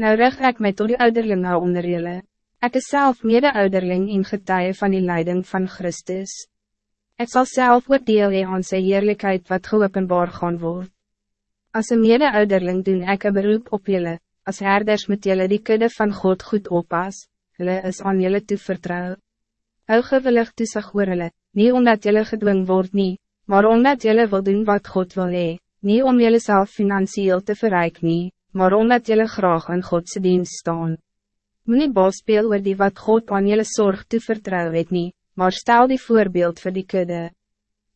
Nou rig ek my tot die ouderlinge onder julle. Ek is self mede-ouderling en getuie van die leiding van Christus. Ik zal zelf ook deel hee aan sy heerlijkheid wat geopenbaar gaan word. As een mede-ouderling doen ek een beroep op julle, as herders moet julle die kudde van God goed oppas, hulle is aan julle toevertrouw. Hou gewillig toesig oor hulle, nie omdat julle gedwing word nie, maar omdat julle wil doen wat God wil hee, nie om julle self financieel te verrijk nie, maar omdat jullie graag in Godse dienst staan. Moe bos speel oor die wat God aan jullie zorg toe vertrouw het nie, maar stel die voorbeeld voor die kudde.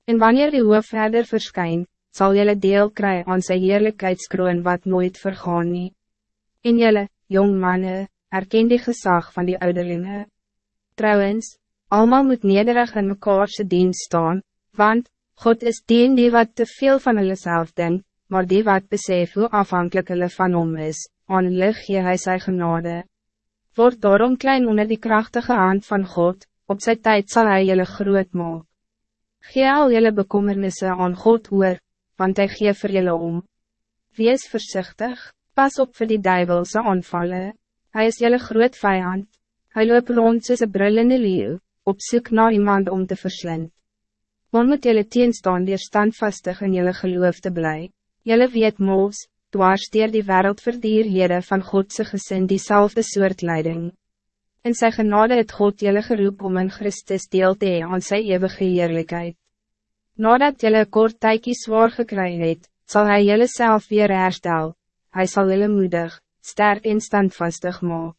En wanneer die hoof verder verskyn, zal jullie deel krijgen aan zijn heerlijkheidskroon wat nooit vergaan nie. En jullie, jong mannen, herken die gezag van die ouderlinge. Trouwens, allemaal moet nederig in mekaarse dienst staan, want, God is die die wat te veel van hulle self denkt, maar die wat besef hoe afhankelijk hulle van hom is, aan lig gee hy sy genade. Word daarom klein onder die krachtige hand van God, op zijn tijd zal hij jullie groot maak. Gee al jullie bekommernissen aan God hoor, want hij gee vir jullie om. Wees voorzichtig, pas op voor die duivelse aanvallen. Hij is jullie groot vijand. Hij loopt rond soos een brullende leeuw, op zoek naar iemand om te verslind. Want moet jullie teenstaan die standvastig in jullie geloof te blij. Jelle weet moos, dwars dier die wereld verdierhede van Godse gezin diezelfde soort leiding. In sy genade het God jelle geroep om in Christus deel te hee aan sy eeuwige heerlijkheid. Nadat jelle kort tykie zwaar gekry het, sal hy jelle self weer herstel, hy sal jelle moedig, sterk en standvastig maak.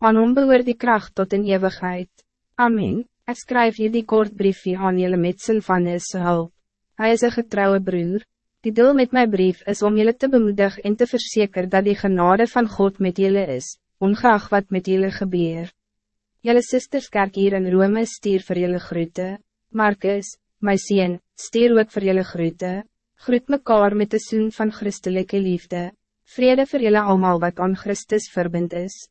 Aan hom behoor die kracht tot in eeuwigheid. Amen, ek skryf hier die kort briefje aan jelle met Sylvanus hulp. Hij is een getrouwe broer, Die doel met mijn brief is om jullie te bemoedigen en te verzekeren dat die genade van God met jullie is, ongeacht wat met jullie gebeur. Jullie sisterskerk hier in Rome stier voor jullie groete. Marcus, my sien, stier ook voor jullie groete. Groet mekaar met de zoen van christelijke liefde. Vrede voor jullie allemaal wat aan Christus verbind is.